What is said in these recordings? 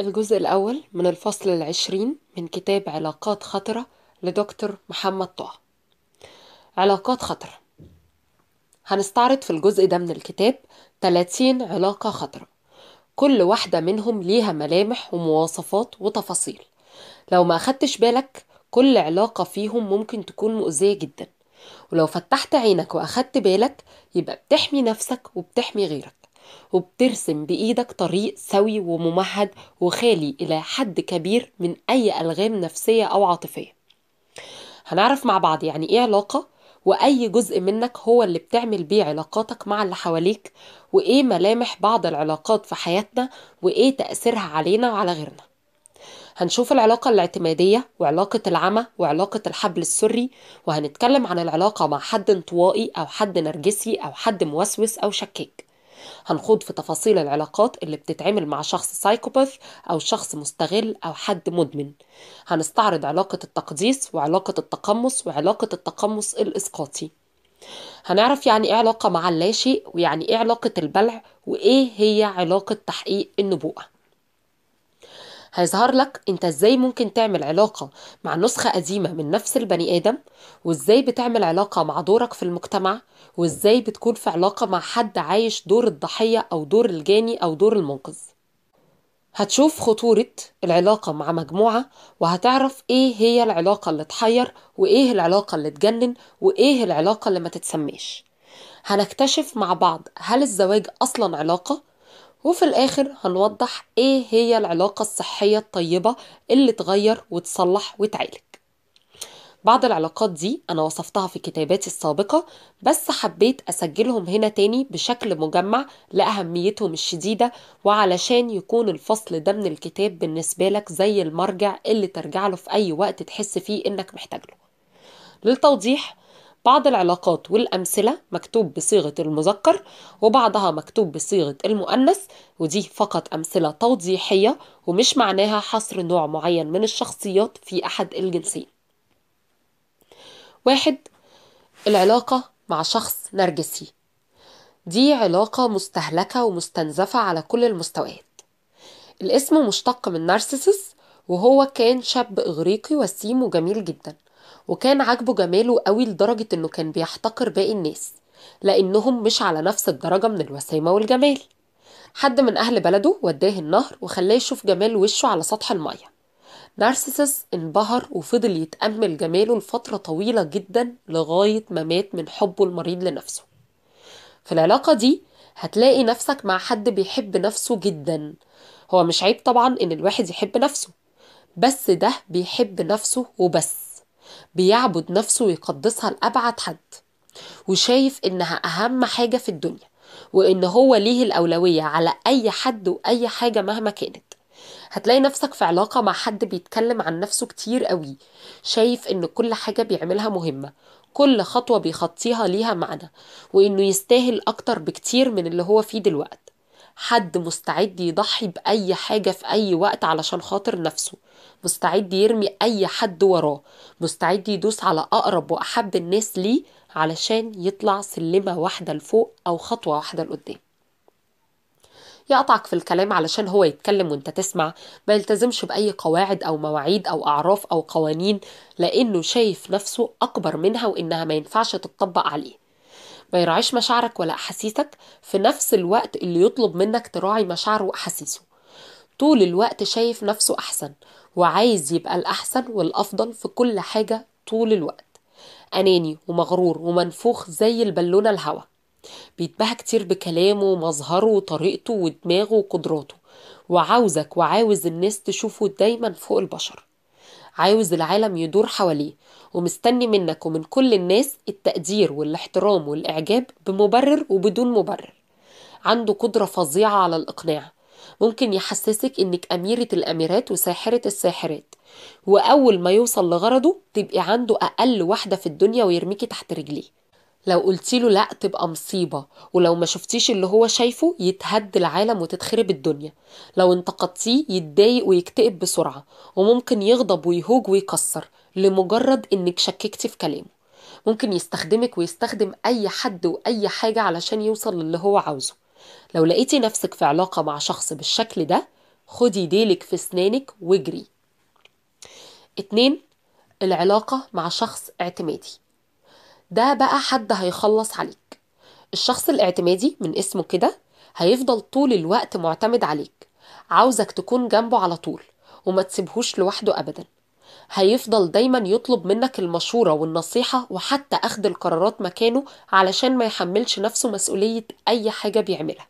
الجزء الأول من الفصل العشرين من كتاب علاقات خطرة لدكتور محمد طه. علاقات خطرة. هنستعرض في الجزء ده من الكتاب 30 علاقة خطرة. كل واحدة منهم ليها ملامح ومواصفات وتفاصيل. لو ما أخدتش بالك كل علاقة فيهم ممكن تكون مؤذية جدا. ولو فتحت عينك وأخدت بالك يبقى بتحمي نفسك وبتحمي غيرك. وبترسم بإيدك طريق سوي وممهد وخالي إلى حد كبير من أي ألغام نفسية أو عاطفية. هنعرف مع بعض يعني إيه علاقة وأي جزء منك هو اللي بتعمل بيه علاقاتك مع اللي حواليك وإيه ملامح بعض العلاقات في حياتنا وإيه تأثيرها علينا وعلى غيرنا. هنشوف العلاقة الاعتمادية وعلاقة العمى وعلاقة الحبل السري وهنتكلم عن العلاقة مع حد انطوائي أو حد نرجسي أو حد موسوس أو شكاك. هنخوض في تفاصيل العلاقات اللي بتتعمل مع شخص سايكوباث أو شخص مستغل أو حد مدمن. هنستعرض علاقة التقديس وعلاقة التقمص وعلاقة التقمص الإسقاطي. هنعرف يعني إيه علاقة مع اللاشيء ويعني إيه علاقة البلع وإيه هي علاقة تحقيق النبوءة. هيظهر لك أنت إزاي ممكن تعمل علاقة مع نسخة قديمة من نفس البني آدم وإزاي بتعمل علاقة مع دورك في المجتمع وازاي بتكون في علاقة مع حد عايش دور الضحية أو دور الجاني أو دور المنقذ. هتشوف خطورة العلاقة مع مجموعة وهتعرف إيه هي العلاقة اللي تحير وإيه العلاقة اللي تجنن وإيه العلاقة اللي ما تتسميش. هنكتشف مع بعض هل الزواج أصلا علاقة؟ وفي الآخر هنوضح إيه هي العلاقة الصحية الطيبة اللي تغير وتصلح وتعالج. بعض العلاقات دي أنا وصفتها في كتاباتي السابقة بس حبيت أسجلهم هنا تاني بشكل مجمع لأهميتهم الشديدة وعلشان يكون الفصل ده من الكتاب بالنسبة لك زي المرجع اللي ترجع له في أي وقت تحس فيه إنك محتاج له. للتوضيح بعض العلاقات والأمثلة مكتوب بصيغة المذكر وبعضها مكتوب بصيغة المؤنث ودي فقط أمثلة توضيحية ومش معناها حصر نوع معين من الشخصيات في أحد الجنسين. واحد العلاقة مع شخص نرجسي. دي علاقة مستهلكة ومستنزفة على كل المستويات. الاسم مشتق من نارسيسس وهو كان شاب إغريقي وسيم وجميل جدا وكان عاجبه جماله قوي لدرجة إنه كان بيحتقر باقي الناس لأنهم مش على نفس الدرجة من الوسامة والجمال. حد من أهل بلده وداه النهر وخلاه يشوف جمال وشه على سطح المية. نارسيسس انبهر وفضل يتأمل جماله لفترة طويلة جدا لغاية ما مات من حبه المريض لنفسه. في العلاقة دي هتلاقي نفسك مع حد بيحب نفسه جدا. هو مش عيب طبعا إن الواحد يحب نفسه بس ده بيحب نفسه وبس. بيعبد نفسه ويقدسها لأبعد حد. وشايف إنها أهم حاجة في الدنيا وإن هو ليه الأولوية على أي حد وأي حاجة مهما كانت. هتلاقي نفسك في علاقة مع حد بيتكلم عن نفسه كتير قوي. شايف إن كل حاجة بيعملها مهمة. كل خطوة بيخطيها ليها معنى. وإنه يستاهل أكتر بكتير من اللي هو فيه دلوقتي حد مستعد يضحي بأي حاجة في أي وقت علشان خاطر نفسه. مستعد يرمي أي حد وراه. مستعد يدوس على أقرب وأحب الناس ليه علشان يطلع سلمة واحدة لفوق أو خطوة واحدة لقدام. يقطعك في الكلام علشان هو يتكلم وانت تسمع. ما يلتزمش بأي قواعد أو مواعيد أو أعراف أو قوانين لأنه شايف نفسه أكبر منها وإنها ما ينفعش تطبق عليه. ما يراعيش مشاعرك ولا أحاسيسك في نفس الوقت اللي يطلب منك تراعي مشاعره وأحاسيسه. طول الوقت شايف نفسه أحسن وعايز يبقى الأحسن والأفضل في كل حاجة طول الوقت. أناني ومغرور ومنفوخ زي البالونة الهوا. بيتباهى كتير بكلامه ومظهره وطريقته ودماغه وقدراته. وعاوزك وعاوز الناس تشوفه دايما فوق البشر. عاوز العالم يدور حواليه. ومستني منك ومن كل الناس التقدير والاحترام والإعجاب بمبرر وبدون مبرر. عنده قدرة فظيعة على الإقناع. ممكن يحسسك إنك أميرة الأميرات وساحرة الساحرات. وأول ما يوصل لغرضه تبقي عنده أقل واحدة في الدنيا ويرميكي تحت رجليه. لو قلتيله لا تبقى مصيبة ولو ما شفتيش اللي هو شايفه يتهد العالم وتتخرب الدنيا. لو انتقدتيه يتضايق ويكتئب بسرعة وممكن يغضب ويهوج ويكسر لمجرد إنك شككتي في كلامه. ممكن يستخدمك ويستخدم أي حد وأي حاجة علشان يوصل للي هو عاوزه. لو لقيتي نفسك في علاقة مع شخص بالشكل ده خدي ديلك في سنانك واجري. اتنين العلاقة مع شخص اعتمادي. ده بقى حد هيخلص عليك. الشخص الاعتمادي من اسمه كده هيفضل طول الوقت معتمد عليك. عاوزك تكون جنبه على طول وما تسيبهوش لوحده أبدا. هيفضل دايما يطلب منك المشورة والنصيحة وحتى أخذ القرارات مكانه علشان ما يحملش نفسه مسؤولية أي حاجة بيعملها.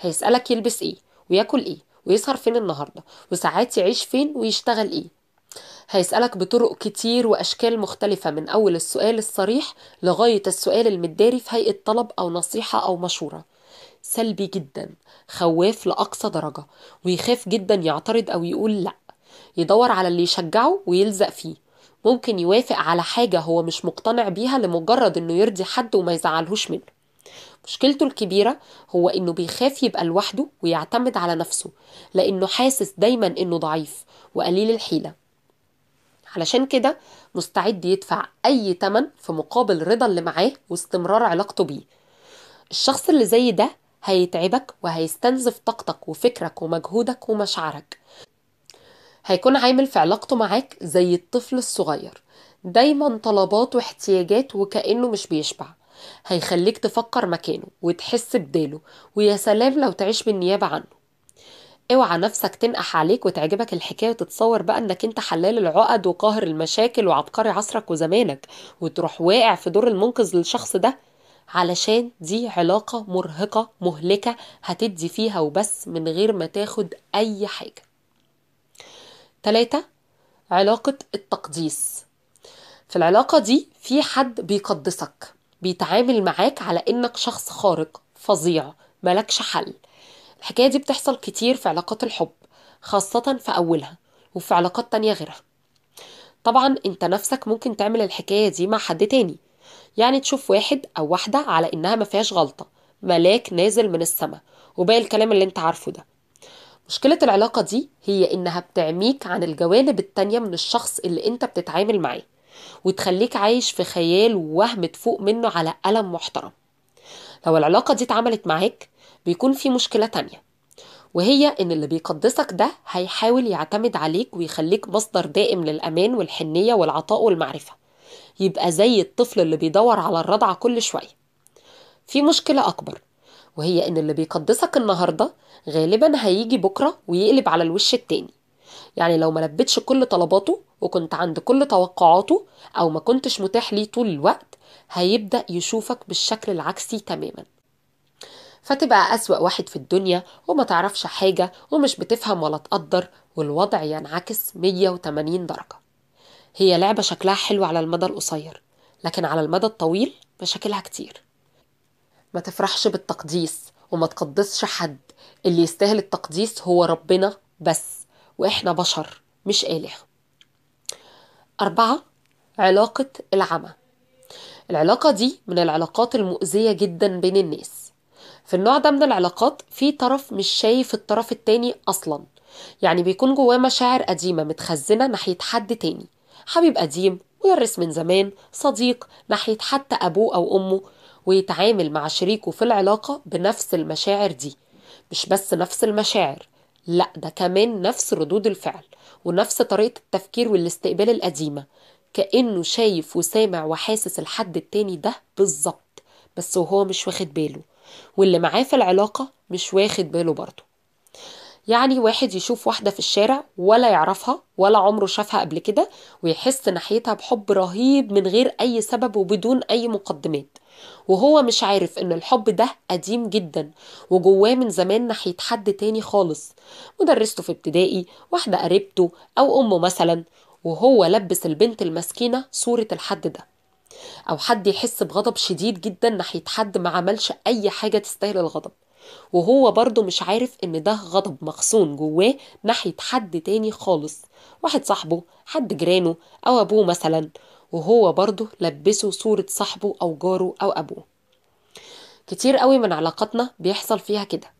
هيسألك يلبس إيه وياكل إيه ويسهر فين النهاردة وساعات يعيش فين ويشتغل إيه. هيسألك بطرق كتير وأشكال مختلفة من أول السؤال الصريح لغاية السؤال المداري في هيئة طلب أو نصيحة أو مشورة. سلبي جدا خواف لأقصى درجة ويخاف جدا يعترض أو يقول لأ. يدور على اللي يشجعه ويلزق فيه. ممكن يوافق على حاجة هو مش مقتنع بيها لمجرد إنه يرضي حد وما يزعلهوش منه. مشكلته الكبيرة هو إنه بيخاف يبقى لوحده ويعتمد على نفسه لأنه حاسس دايما إنه ضعيف وقليل الحيلة. علشان كده مستعد يدفع أي تمن في مقابل رضا اللي معاه واستمرار علاقته بيه. الشخص اللي زي ده هيتعبك وهيستنزف طاقتك وفكرك ومجهودك ومشاعرك. هيكون عامل في علاقته معاك زي الطفل الصغير. دايما طلبات واحتياجات وكأنه مش بيشبع. هيخليك تفكر مكانه وتحس بداله ويا سلام لو تعيش بالنيابة عنه. أوعى نفسك تنقح عليك وتعجبك الحكاية وتتصور بقى إنك أنت حلال العقد وقاهر المشاكل وعبقري عصرك وزمانك وتروح واقع في دور المنقذ للشخص ده. علشان دي علاقة مرهقة مهلكة هتدي فيها وبس من غير ما تاخد أي حاجة. تلاتة علاقة التقديس. في العلاقة دي في حد بيقدسك بيتعامل معاك على إنك شخص خارق فظيع ملكش حل. الحكاية دي بتحصل كتير في علاقات الحب خاصة في أولها وفي علاقات تانية غيرها. طبعا أنت نفسك ممكن تعمل الحكاية دي مع حد تاني يعني تشوف واحد أو واحدة على إنها ما فيهاش غلطة ملاك نازل من السماء وباقي الكلام اللي أنت عارفه ده. مشكلة العلاقة دي هي إنها بتعميك عن الجوانب التانية من الشخص اللي أنت بتتعامل معاه وتخليك عايش في خيال ووهم تفوق منه على ألم محترم. لو العلاقة دي اتعملت معاك بيكون في مشكلة تانية وهي إن اللي بيقدسك ده هيحاول يعتمد عليك ويخليك مصدر دائم للأمان والحنية والعطاء والمعرفة. يبقى زي الطفل اللي بيدور على الرضعة كل شوية. في مشكلة أكبر وهي إن اللي بيقدسك النهاردة غالبا هيجي بكرة ويقلب على الوش التاني. يعني لو ما لبتش كل طلباته وكنت عند كل توقعاته أو ما كنتش متاح ليه طول الوقت هيبدأ يشوفك بالشكل العكسي تماما. فتبقى أسوأ واحد في الدنيا وما تعرفش حاجة ومش بتفهم ولا تقدر والوضع ينعكس 180 درجة. هي لعبة شكلها حلو على المدى القصير لكن على المدى الطويل مشاكلها كتير. ما تفرحش بالتقديس وما تقدسش حد اللي يستاهل التقديس هو ربنا بس وإحنا بشر مش آلهة. أربعة علاقة العمى. العلاقة دي من العلاقات المؤذية جدا بين الناس. في النوع ده من العلاقات في طرف مش شايف الطرف التاني أصلا. يعني بيكون جواه مشاعر قديمة متخزنة ناحية حد تاني. حبيب قديم مدرس من زمان صديق ناحية حتى أبوه أو أمه ويتعامل مع شريكه في العلاقة بنفس المشاعر دي. مش بس نفس المشاعر لأ ده كمان نفس ردود الفعل ونفس طريقة التفكير والاستقبال القديمة. كأنه شايف وسامع وحاسس الحد التاني ده بالظبط بس وهو مش واخد باله. واللي معاه في العلاقة مش واخد باله برضه. يعني واحد يشوف واحدة في الشارع ولا يعرفها ولا عمره شافها قبل كده ويحس ناحيتها بحب رهيب من غير أي سبب وبدون أي مقدمات. وهو مش عارف إن الحب ده قديم جدا وجواه من زمان ناحية حد تاني خالص. مدرسته في ابتدائي واحدة قريبته أو أمه مثلا وهو لبس البنت المسكينة صورة الحد ده. أو حد يحس بغضب شديد جدا ناحية حد ما عملش أي حاجة تستاهل الغضب. وهو برضه مش عارف إن ده غضب مخزون جواه ناحية حد تاني خالص. واحد صاحبه حد جيرانه أو أبوه مثلا. وهو برضه لبسه صورة صاحبه أو جاره أو أبوه. كتير قوي من علاقاتنا بيحصل فيها كده.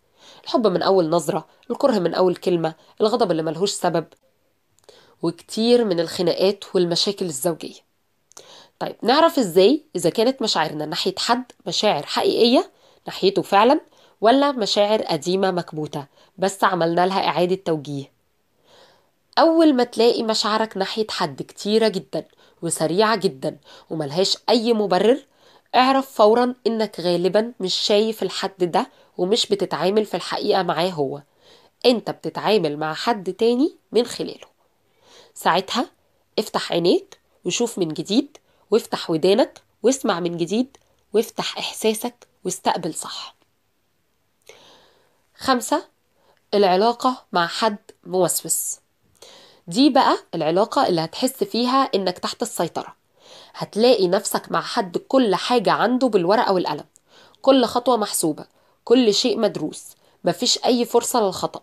الحب من أول نظرة الكره من أول كلمة الغضب اللي ملهوش سبب وكتير من الخناقات والمشاكل الزوجية. طيب نعرف إزاي إذا كانت مشاعرنا ناحية حد مشاعر حقيقية ناحيته فعلا ولا مشاعر قديمة مكبوتة بس عملنا لها إعادة توجيه؟ أول ما تلاقي مشاعرك ناحية حد كتيرة جدا وسريعة جدا وملهاش أي مبرر اعرف فورا إنك غالبا مش شايف الحد ده ومش بتتعامل في الحقيقة معاه هو. أنت بتتعامل مع حد تاني من خلاله. ساعتها افتح عينيك وشوف من جديد وافتح ودانك واسمع من جديد وافتح إحساسك واستقبل صح. خمسة العلاقة مع حد موسوس. دي بقى العلاقة اللي هتحس فيها إنك تحت السيطرة. هتلاقي نفسك مع حد كل حاجة عنده بالورقة والقلم. كل خطوة محسوبة كل شيء مدروس مفيش أي فرصة للخطأ.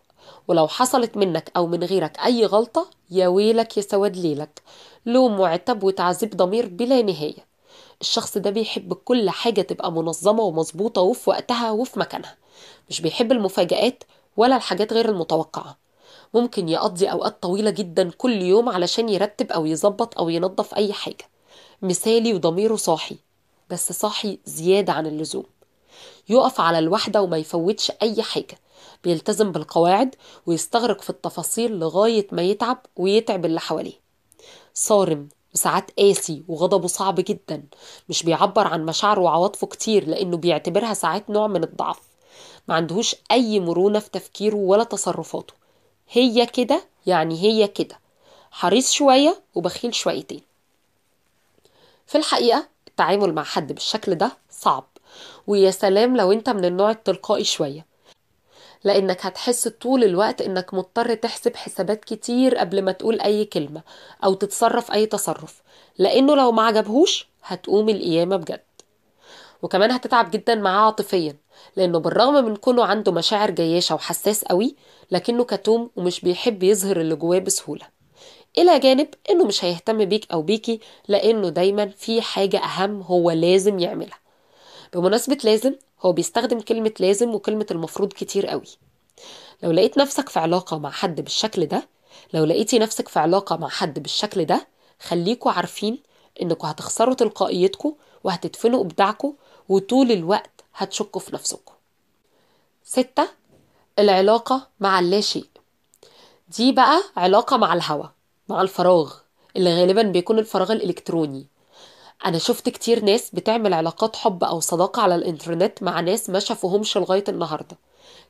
ولو حصلت منك أو من غيرك أي غلطة يا ويلك يا سواد ليلك. لوم وعتاب وتعذيب ضمير بلا نهاية. الشخص ده بيحب كل حاجة تبقى منظمة ومظبوطة وفي وقتها وفي مكانها. مش بيحب المفاجآت ولا الحاجات غير المتوقعة. ممكن يقضي أوقات طويلة جدا كل يوم علشان يرتب أو يظبط أو ينظف أي حاجة. مثالي وضميره صاحي بس صاحي زيادة عن اللزوم. يقف على الوحدة وما يفوتش أي حاجة. بيلتزم بالقواعد ويستغرق في التفاصيل لغاية ما يتعب ويتعب اللي حواليه. صارم وساعات قاسي وغضبه صعب جدا مش بيعبر عن مشاعره وعواطفه كتير لأنه بيعتبرها ساعات نوع من الضعف. ما عندهوش أي مرونة في تفكيره ولا تصرفاته. هي كده يعني هي كده. حريص شوية وبخيل شويتين. في الحقيقة التعامل مع حد بالشكل ده صعب. ويا سلام لو أنت من النوع التلقائي شوية. لأنك هتحس طول الوقت إنك مضطر تحسب حسابات كتير قبل ما تقول أي كلمة أو تتصرف أي تصرف لأنه لو ما عجبهوش هتقوم القيامة بجد. وكمان هتتعب جدا معاه عاطفيا لأنه بالرغم من كونه عنده مشاعر جياشة وحساس قوي لكنه كتوم ومش بيحب يظهر اللي جواه بسهولة. إلى جانب إنه مش هيهتم بيك أو بيكي لأنه دايما في حاجة أهم هو لازم يعملها. بمناسبة لازم هو بيستخدم كلمة لازم وكلمة المفروض كتير قوي. لو لقيت نفسك في علاقة مع حد بالشكل ده لو لقيتي نفسك في علاقة مع حد بالشكل ده خليكوا عارفين إنكوا هتخسروا تلقائيتكوا وهتدفنوا إبداعكوا وطول الوقت هتشكوا في نفسكوا. ستة العلاقة مع اللاشيء دي بقى علاقة مع الهوا مع الفراغ اللي غالبا بيكون الفراغ الإلكتروني. أنا شفت كتير ناس بتعمل علاقات حب أو صداقة على الإنترنت مع ناس ما شافوهمش لغاية النهاردة.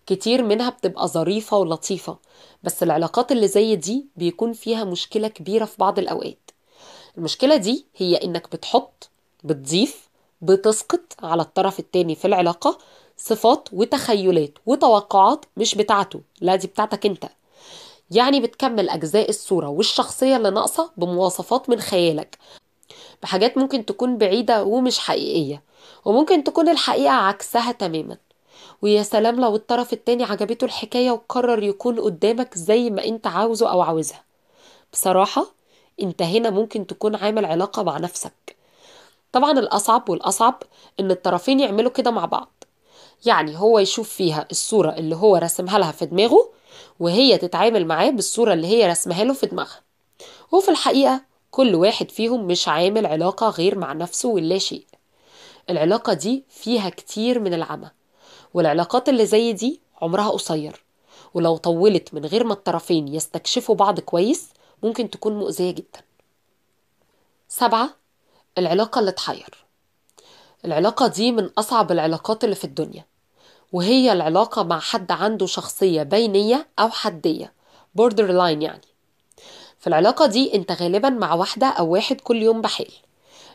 كتير منها بتبقى ظريفة ولطيفة بس العلاقات اللي زي دي بيكون فيها مشكلة كبيرة في بعض الأوقات. المشكلة دي هي إنك بتحط بتضيف بتسقط على الطرف التاني في العلاقة صفات وتخيلات وتوقعات مش بتاعته لا دي بتاعتك أنت. يعني بتكمل أجزاء الصورة والشخصية اللي ناقصة بمواصفات من خيالك. بحاجات ممكن تكون بعيدة ومش حقيقية وممكن تكون الحقيقة عكسها تماما. ويا سلام لو الطرف التاني عجبته الحكاية وقرر يكون قدامك زي ما انت عاوزه أو عاوزها. بصراحة انت هنا ممكن تكون عامل علاقة مع نفسك. طبعا الأصعب والأصعب إن الطرفين يعملوا كده مع بعض. يعني هو يشوف فيها الصورة اللي هو رسمها لها في دماغه وهي تتعامل معاه بالصورة اللي هي رسمها له في دماغها. وفي الحقيقة كل واحد فيهم مش عامل علاقة غير مع نفسه واللا شيء. العلاقة دي فيها كتير من العمى والعلاقات اللي زي دي عمرها قصير. ولو طولت من غير ما الطرفين يستكشفوا بعض كويس ممكن تكون مؤذية جدا. سبعة العلاقة اللي تحير. العلاقة دي من أصعب العلاقات اللي في الدنيا وهي العلاقة مع حد عنده شخصية بينية أو حدية border line يعني. في العلاقة دي انت غالبا مع واحدة أو واحد كل يوم بحال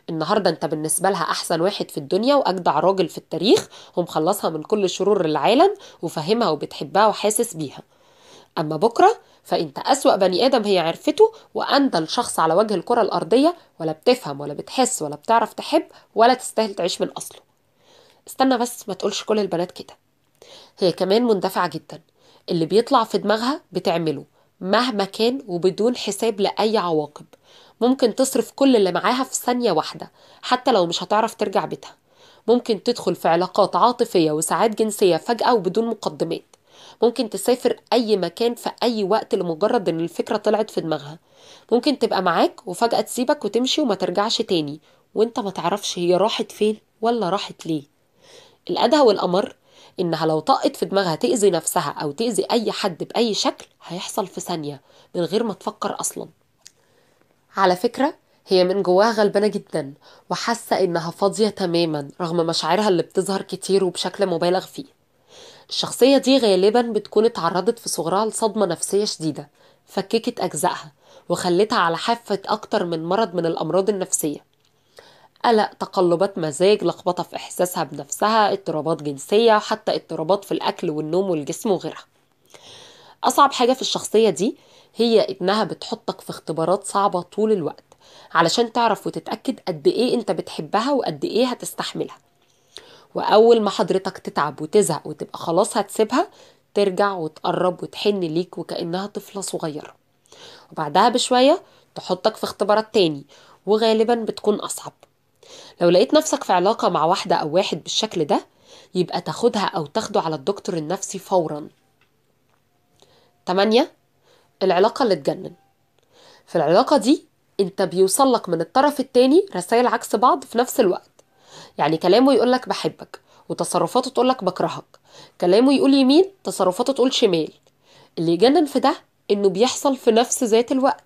النهاردة انت بالنسبة لها أحسن واحد في الدنيا وأجدع راجل في التاريخ ومخلصها من كل شرور العالم وفاهمها وبتحبها وحاسس بيها. أما بكرة فأنت أسوأ بني آدم هي عرفته وأندل شخص على وجه الكرة الأرضية ولا بتفهم ولا بتحس ولا بتعرف تحب ولا تستاهل تعيش من أصله. استنى بس ما تقولش كل البنات كده. هي كمان مندفعة جدا. اللي بيطلع في دماغها بتعمله. مهما كان وبدون حساب لأي عواقب. ممكن تصرف كل اللي معاها في ثانية واحدة حتى لو مش هتعرف ترجع بيتها. ممكن تدخل في علاقات عاطفية وساعات جنسية فجأة وبدون مقدمات. ممكن تسافر أي مكان في أي وقت لمجرد إن الفكرة طلعت في دماغها. ممكن تبقى معاك وفجأة تسيبك وتمشي وما ترجعش تاني وانت ما تعرفش هي راحت فين ولا راحت ليه. الأدهى والأمر إنها لو طقت في دماغها تأذي نفسها أو تأذي أي حد بأي شكل هيحصل في ثانية من غير ما تفكر أصلا. على فكرة هي من جواها غلبانة جدا وحاسة إنها فاضية تماما رغم مشاعرها اللي بتظهر كتير وبشكل مبالغ فيه. الشخصية دي غالبا بتكون اتعرضت في صغرها لصدمة نفسية شديدة فككت أجزائها وخلتها على حافة أكتر من مرض من الأمراض النفسية. قلق تقلبات مزاج لخبطة في إحساسها بنفسها اضطرابات جنسية وحتى اضطرابات في الأكل والنوم والجسم وغيرها. أصعب حاجة في الشخصية دي هي إنها بتحطك في اختبارات صعبة طول الوقت علشان تعرف وتتأكد قد إيه أنت بتحبها وقد إيه هتستحملها. وأول ما حضرتك تتعب وتزهق وتبقى خلاص هتسيبها ترجع وتقرب وتحن ليك وكأنها طفلة صغيرة. وبعدها بشوية تحطك في اختبارات تاني وغالبا بتكون أصعب. لو لقيت نفسك في علاقة مع واحدة أو واحد بالشكل ده يبقى تاخدها أو تاخده على الدكتور النفسي فورا. 8 العلاقة اللي تجنن. في العلاقة دي أنت بيوصل لك من الطرف التاني رسائل عكس بعض في نفس الوقت. يعني كلامه يقولك بحبك وتصرفاته تقولك بكرهك. كلامه يقول يمين تصرفاته تقول شمال. اللي يجنن في ده إنه بيحصل في نفس ذات الوقت.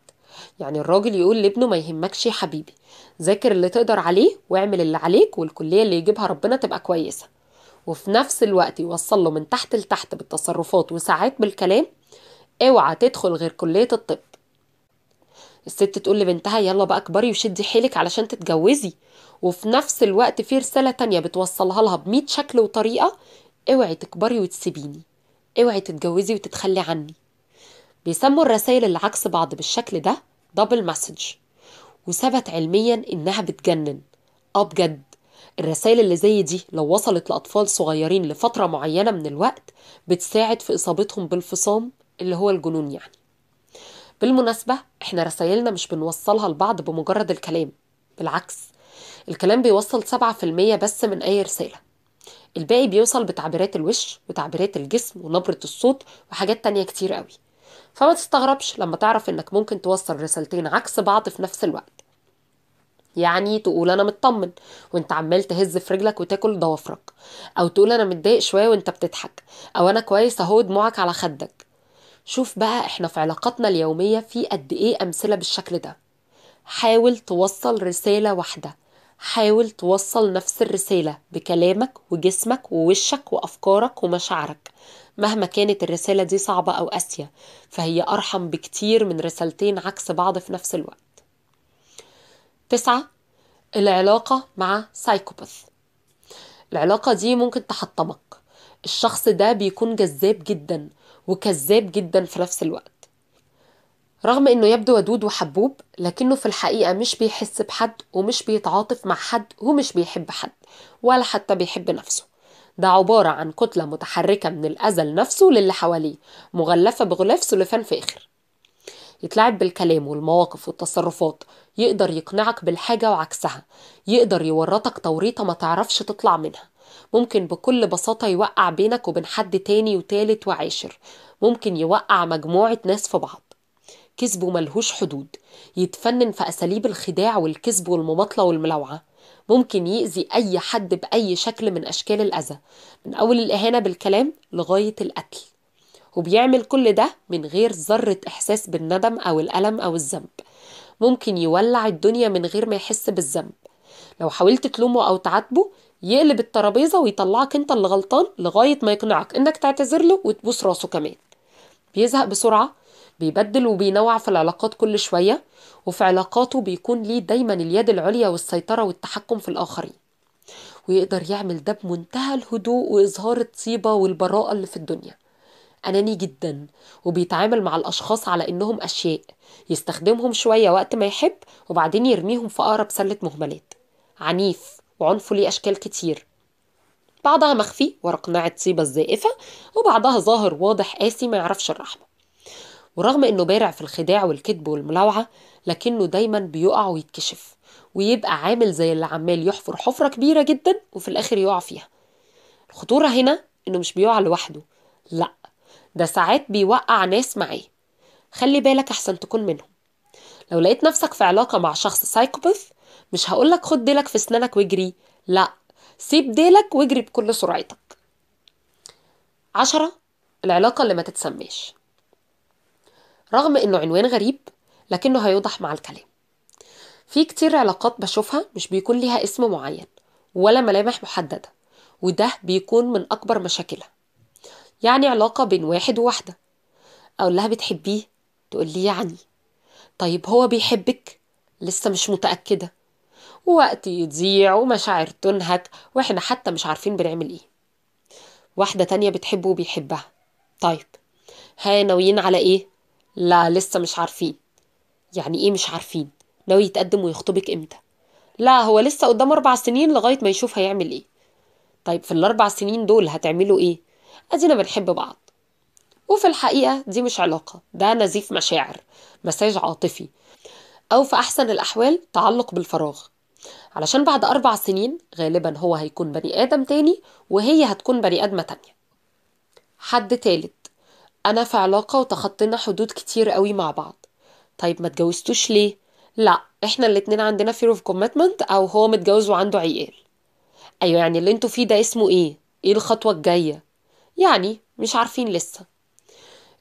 يعني الراجل يقول لابنه ما يهمكش يا حبيبي. ذاكر اللي تقدر عليه واعمل اللي عليك والكلية اللي يجيبها ربنا تبقى كويسة. وفي نفس الوقت يوصل له من تحت لتحت بالتصرفات وساعات بالكلام اوعى تدخل غير كلية الطب. الست تقول لبنتها يلا بقى كبري وشدي حيلك علشان تتجوزي. وفي نفس الوقت في رسالة تانية بتوصلها لها بمية شكل وطريقة اوعي تكبري وتسيبيني. اوعي تتجوزي وتتخلي عني. بيسموا الرسائل اللي عكس بعض بالشكل ده دبل مسج وثبت علميا إنها بتجنن. آه بجد. الرسائل اللي زي دي لو وصلت لأطفال صغيرين لفترة معينة من الوقت بتساعد في إصابتهم بالفصام اللي هو الجنون يعني. بالمناسبة إحنا رسائلنا مش بنوصلها لبعض بمجرد الكلام. بالعكس الكلام بيوصل 7% بس من أي رسالة. الباقي بيوصل بتعبيرات الوش وتعبيرات الجسم ونبرة الصوت وحاجات تانية كتير قوي. فما تستغربش لما تعرف إنك ممكن توصل رسالتين عكس بعض في نفس الوقت. يعني تقول أنا مطمن وأنت عمال تهز في رجلك وتاكل ضوافرك أو تقول أنا متضايق شوية وأنت بتضحك أو أنا كويس اهو دموعك على خدك. شوف بقى إحنا في علاقاتنا اليومية في قد إيه أمثلة بالشكل ده. حاول توصل رسالة واحدة حاول توصل نفس الرسالة بكلامك وجسمك ووشك وأفكارك ومشاعرك. مهما كانت الرسالة دي صعبة أو قاسية فهي أرحم بكتير من رسالتين عكس بعض في نفس الوقت. تسعة العلاقة مع سايكوباث العلاقة دي ممكن تحطمك. الشخص ده بيكون جذاب جدا وكذاب جدا في نفس الوقت. رغم إنه يبدو ودود وحبوب لكنه في الحقيقة مش بيحس بحد ومش بيتعاطف مع حد ومش بيحب حد ولا حتى بيحب نفسه. ده عبارة عن كتلة متحركة من الأذى لنفسه للي حواليه مغلفة بغلاف سلفان فاخر يتلعب بالكلام والمواقف والتصرفات يقدر يقنعك بالحاجة وعكسها يقدر يورطك توريطة ما تعرفش تطلع منها. ممكن بكل بساطة يوقع بينك وبين حد تاني وتالت وعاشر. ممكن يوقع مجموعة ناس في بعض. كذبه ملهوش حدود. يتفنن في أساليب الخداع والكذب والمماطلة والملاوعة. ممكن يأذي أي حد بأي شكل من أشكال الأذى من أول الإهانة بالكلام لغاية القتل. وبيعمل كل ده من غير ذرة إحساس بالندم أو الألم أو الذنب. ممكن يولع الدنيا من غير ما يحس بالذنب. لو حاولت تلومه أو تعاتبه يقلب الترابيزة ويطلعك أنت اللي غلطان لغاية ما يقنعك إنك تعتذر له وتبوس راسه كمان. بيزهق بسرعة بيبدل وبينوع في العلاقات كل شوية وفي علاقاته بيكون ليه دايما اليد العليا والسيطرة والتحكم في الآخرين. ويقدر يعمل ده بمنتهى الهدوء وإظهار الطيبة والبراءة اللي في الدنيا. أناني جدا وبيتعامل مع الأشخاص على إنهم أشياء. يستخدمهم شوية وقت ما يحب وبعدين يرميهم في أقرب سلة مهملات. عنيف وعنفه ليه أشكال كتير. بعضها مخفي ورا قناع طيبة الزائفة وبعضها ظاهر واضح قاسي ما يعرفش الرحمة. ورغم إنه بارع في الخداع والكذب والملاوعة لكنه دايما بيقع ويتكشف ويبقى عامل زي اللي عمال يحفر حفرة كبيرة جدا وفي الآخر يقع فيها. الخطورة هنا إنه مش بيقع لوحده لأ ده ساعات بيوقع ناس معاه. خلي بالك أحسن تكون منهم. لو لقيت نفسك في علاقة مع شخص سايكوباث مش هقولك خد ديلك في سنانك واجري لأ سيب ديلك واجري بكل سرعتك. عشرة العلاقة اللي ما تتسماش. رغم إنه عنوان غريب لكنه هيوضح مع الكلام. في كتير علاقات بشوفها مش بيكون ليها اسم معين ولا ملامح محددة وده بيكون من أكبر مشاكلها. يعني علاقة بين واحد وواحدة. أقول لها بتحبيه؟ تقول لي يعني. طيب هو بيحبك؟ لسه مش متأكدة. ووقت يضيع ومشاعر تنهك وإحنا حتى مش عارفين بنعمل إيه. واحدة تانية بتحبه وبيحبها. طيب ها ناويين على إيه؟ لا لسه مش عارفين. يعني إيه مش عارفين؟ ناوي يتقدم ويخطبك إمتى؟ لا هو لسه قدام أربع سنين لغاية ما يشوف هيعمل إيه. طيب في الأربع سنين دول هتعملوا إيه؟ أدينا بنحب بعض. وفي الحقيقة دي مش علاقة ده نزيف مشاعر مساج عاطفي أو في أحسن الأحوال تعلق بالفراغ. علشان بعد أربع سنين غالبا هو هيكون بني آدم تاني وهي هتكون بني آدمة تانية. حد تالت. أنا في علاقة وتخطينا حدود كتير قوي مع بعض طيب ما اتجوزتوش ليه؟ لا إحنا الاتنين عندنا fear of commitment أو هو متجوز وعنده عيال أيوة يعني اللي أنتوا فيه ده اسمه إيه؟ إيه الخطوة الجاية؟ يعني مش عارفين لسه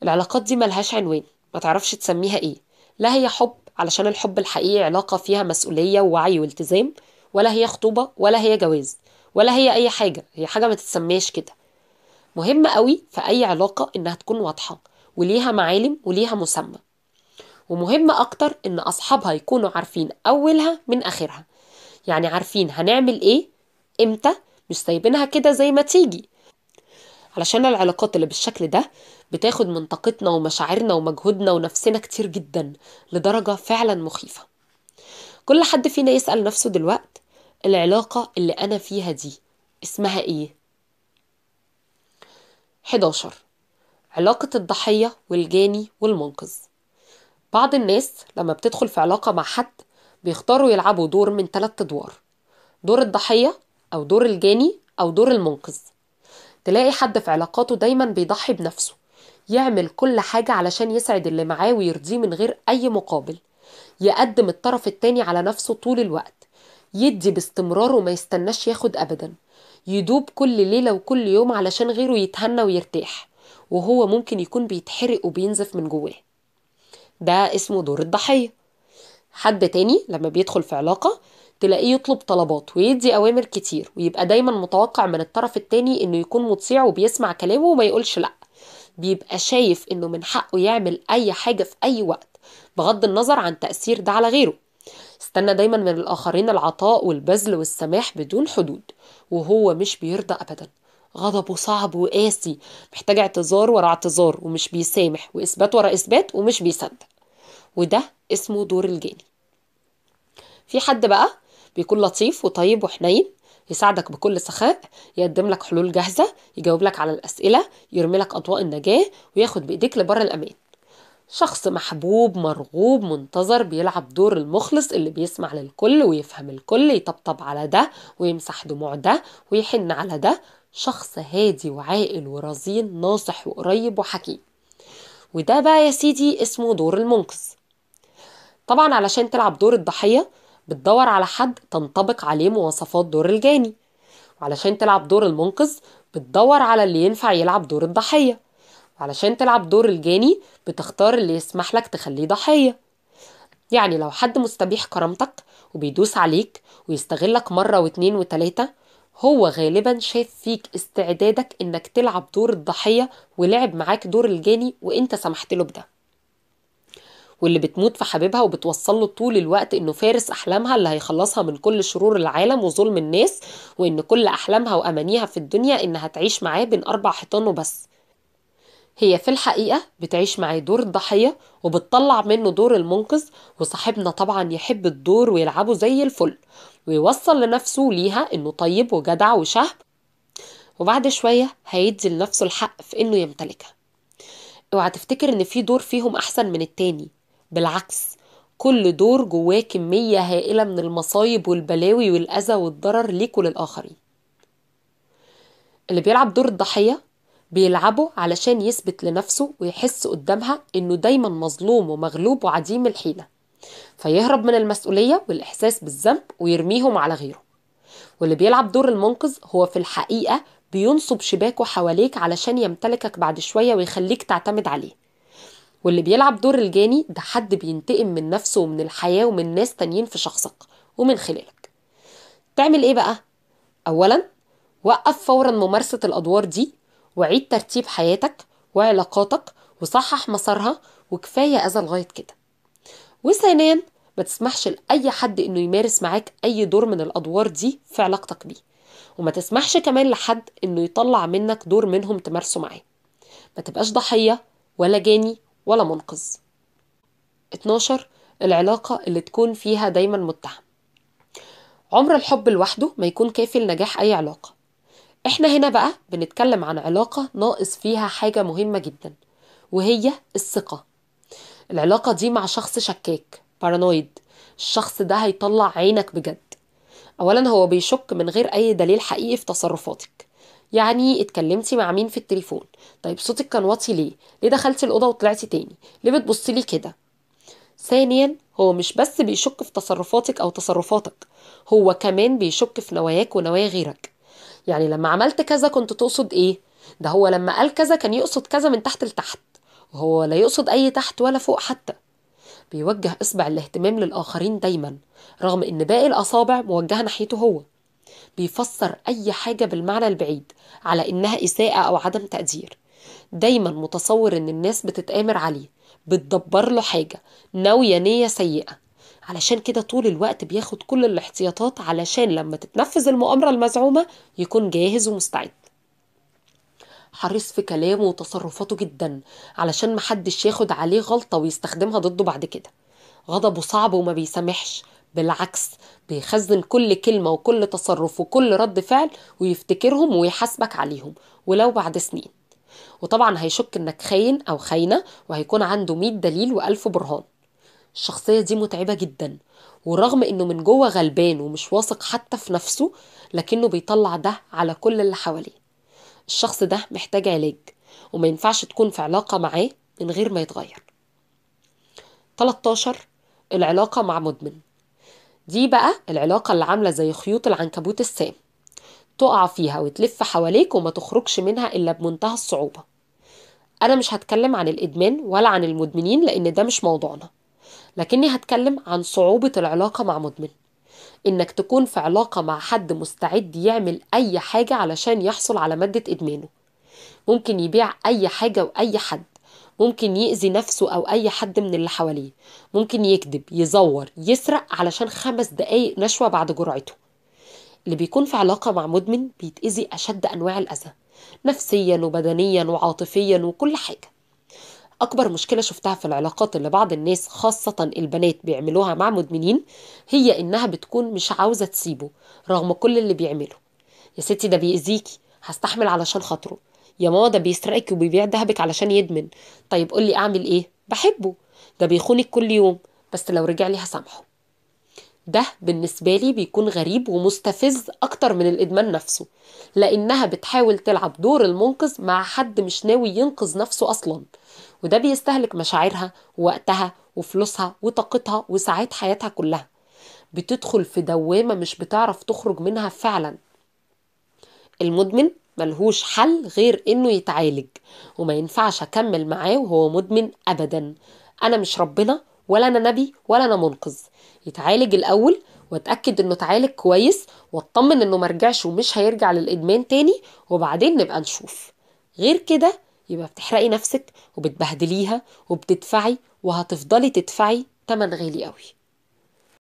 العلاقات دي ملهاش عنوان ما تعرفش تسميها إيه لا هي حب علشان الحب الحقيقي علاقة فيها مسؤولية ووعي والتزام ولا هي خطوبة ولا هي جواز ولا هي أي حاجة هي حاجة ما تتسميش كده مهم قوي في أي علاقة إنها تكون واضحة وليها معالم وليها مسمى. ومهم أكتر إن أصحابها يكونوا عارفين أولها من آخرها. يعني عارفين هنعمل إيه إمتى مش سايبينها كده زي ما تيجي. علشان العلاقات اللي بالشكل ده بتاخد من طاقتنا ومشاعرنا ومجهودنا ونفسنا كتير جدا لدرجة فعلا مخيفة. كل حد فينا يسأل نفسه دلوقت العلاقة اللي أنا فيها دي اسمها إيه؟ 11 علاقة الضحية والجاني والمنقذ. بعض الناس لما بتدخل في علاقة مع حد بيختاروا يلعبوا دور من ثلاث أدوار دور الضحية أو دور الجاني أو دور المنقذ. تلاقي حد في علاقاته دايما بيضحي بنفسه يعمل كل حاجة علشان يسعد اللي معاه ويرضيه من غير أي مقابل يقدم الطرف التاني على نفسه طول الوقت يدي باستمرار وما يستناش ياخد أبدا. يدوب كل ليلة وكل يوم علشان غيره يتهنى ويرتاح وهو ممكن يكون بيتحرق وبينزف من جواه. ده اسمه دور الضحية. حد تاني لما بيدخل في علاقة تلاقيه يطلب طلبات ويدي أوامر كتير ويبقى دايما متوقع من الطرف التاني إنه يكون مطيع وبيسمع كلامه وما يقولش لأ. بيبقى شايف إنه من حقه يعمل أي حاجة في أي وقت بغض النظر عن تأثير ده على غيره. استنى دايما من الآخرين العطاء والبذل والسماح بدون حدود. وهو مش بيرضى أبدا. غضبه صعب وقاسي محتاج اعتذار ورا اعتذار ومش بيسامح وإثبات ورا إثبات ومش بيصدق. وده اسمه دور الجاني. في حد بقى بيكون لطيف وطيب وحنين يساعدك بكل سخاء يقدم لك حلول جاهزة يجاوب لك على الأسئلة يرمي لك أضواء النجاة وياخد بإيديك لبر الأمان. شخص محبوب مرغوب منتظر بيلعب دور المخلص اللي بيسمع للكل ويفهم الكل يطبطب على ده ويمسح دموع ده ويحن على ده. شخص هادي وعاقل ورزين ناصح وقريب وحكيم. وده بقى يا سيدي اسمه دور المنقذ. طبعا علشان تلعب دور الضحية بتدور على حد تنطبق عليه مواصفات دور الجاني. وعلشان تلعب دور المنقذ بتدور على اللي ينفع يلعب دور الضحية. وعلشان تلعب دور الجاني بتختار اللي يسمح لك تخليه ضحية. يعني لو حد مستبيح كرامتك وبيدوس عليك ويستغلك مرة واتنين وتلاتة هو غالبا شايف فيك استعدادك إنك تلعب دور الضحية ولعب معاك دور الجاني وإنت سمحت له بده. واللي بتموت في حبيبها وبتوصل له طول الوقت إنه فارس أحلامها اللي هيخلصها من كل شرور العالم وظلم الناس وإن كل أحلامها وأمانيها في الدنيا إنها تعيش معاه بين أربع حيطان وبس. هي في الحقيقة بتعيش معاه دور الضحية وبتطلع منه دور المنقذ وصاحبنا طبعا يحب الدور ويلعبه زي الفل ويوصل لنفسه ليها إنه طيب وجدع وشهم وبعد شوية هيدي لنفسه الحق في إنه يمتلكها. اوعى تفتكر إن في دور فيهم أحسن من التاني. بالعكس كل دور جواه كمية هائلة من المصايب والبلاوي والأذى والضرر ليك وللآخرين. اللي بيلعب دور الضحية بيلعبه علشان يثبت لنفسه ويحس قدامها إنه دايما مظلوم ومغلوب وعديم الحيلة. فيهرب من المسؤولية والإحساس بالذنب ويرميهم على غيره. واللي بيلعب دور المنقذ هو في الحقيقة بينصب شباكه حواليك علشان يمتلكك بعد شوية ويخليك تعتمد عليه. واللي بيلعب دور الجاني ده حد بينتقم من نفسه ومن الحياة ومن ناس تانيين في شخصك ومن خلالك. تعمل إيه بقى؟ أولا وقف فورا ممارسة الأدوار دي وعيد ترتيب حياتك وعلاقاتك وصحح مسارها وكفاية أذى لغاية كده. وثانيا ما تسمحش لأي حد إنه يمارس معاك أي دور من الأدوار دي في علاقتك بيه. وما تسمحش كمان لحد إنه يطلع منك دور منهم تمارسه معاه. ما تبقاش ضحية ولا جاني ولا منقذ. 12 العلاقة اللي تكون فيها دايما متهم. عمر الحب لوحده ما يكون كافي لنجاح أي علاقة. إحنا هنا بقى بنتكلم عن علاقة ناقص فيها حاجة مهمة جدا وهي الثقة. العلاقة دي مع شخص شكاك بارانويد الشخص ده هيطلع عينك بجد. اولا هو بيشك من غير أي دليل حقيقي في تصرفاتك. يعني اتكلمتي مع مين في التليفون؟ طيب صوتك كان واطي ليه؟ ليه دخلتي الأوضة وطلعتي تاني؟ ليه بتبصي لي كده؟ ثانيا هو مش بس بيشك في تصرفاتك أو تصرفاتك هو كمان بيشك في نواياك ونوايا غيرك. يعني لما عملت كذا كنت تقصد إيه؟ ده هو لما قال كذا كان يقصد كذا من تحت لتحت وهو لا يقصد أي تحت ولا فوق حتى. بيوجه إصبع الاهتمام للآخرين دايما رغم إن باقي الأصابع موجهة ناحيته هو. بيفسر أي حاجة بالمعنى البعيد على إنها إساءة أو عدم تقدير. دايما متصور إن الناس بتتآمر عليه بتدبر له حاجة ناوية نية سيئة. علشان كده طول الوقت بياخد كل الاحتياطات علشان لما تتنفذ المؤامرة المزعومة يكون جاهز ومستعد. حريص في كلامه وتصرفاته جدا علشان محدش ياخد عليه غلطة ويستخدمها ضده بعد كده. غضبه صعب وما بيسامحش. بالعكس بيخزن كل كلمة وكل تصرف وكل رد فعل ويفتكرهم ويحاسبك عليهم ولو بعد سنين. وطبعا هيشك إنك خاين أو خاينة وهيكون عنده مية دليل وألف برهان. الشخصية دي متعبة جدا. ورغم إنه من جوه غلبان ومش واثق حتى في نفسه لكنه بيطلع ده على كل اللي حواليه. الشخص ده محتاج علاج وما ينفعش تكون في علاقة معاه من غير ما يتغير. 13 العلاقة مع مدمن. دي بقى العلاقة اللي عاملة زي خيوط العنكبوت السام. تقع فيها وتلف حواليك وما تخرجش منها إلا بمنتهى الصعوبة. أنا مش هتكلم عن الإدمان ولا عن المدمنين لأن ده مش موضوعنا. لكني هتكلم عن صعوبة العلاقة مع مدمن. إنك تكون في علاقة مع حد مستعد يعمل أي حاجة علشان يحصل على مادة إدمانه. ممكن يبيع أي حاجة وأي حد. ممكن يأذي نفسه أو أي حد من اللي حواليه. ممكن يكذب يزور يسرق علشان خمس دقايق نشوة بعد جرعته. اللي بيكون في علاقة مع مدمن بيتأذي أشد أنواع الأذى. نفسيا وبدنيا وعاطفيا وكل حاجة. أكبر مشكلة شفتها في العلاقات اللي بعض الناس خاصة البنات بيعملوها مع مدمنين هي إنها بتكون مش عاوزة تسيبه رغم كل اللي بيعمله. يا ستي ده بيأذيكي هستحمل علشان خاطره. يا ماما ده بيسرقك وبيبيع دهبك علشان يدمن. طيب قولي أعمل إيه؟ بحبه. ده بيخونك كل يوم بس لو رجع لي هسامحه. ده بالنسبة لي بيكون غريب ومستفز أكتر من الإدمان نفسه لأنها بتحاول تلعب دور المنقذ مع حد مش ناوي ينقذ نفسه أصلا. وده بيستهلك مشاعرها ووقتها وفلوسها وطاقتها وساعات حياتها كلها. بتدخل في دوامة مش بتعرف تخرج منها فعلا. المدمن ملهوش حل غير إنه يتعالج وما ينفعش أكمل معاه وهو مدمن ابدا. أنا مش ربنا ولا أنا نبي ولا أنا منقذ. يتعالج الأول وأتأكد إنه اتعالج كويس وأطمن إنه مرجعش ومش هيرجع للإدمان تاني وبعدين نبقى نشوف. غير كده يبقى بتحرقي نفسك وبتبهدليها وبتدفعي وهتفضلي تدفعي تمن غالي قوي.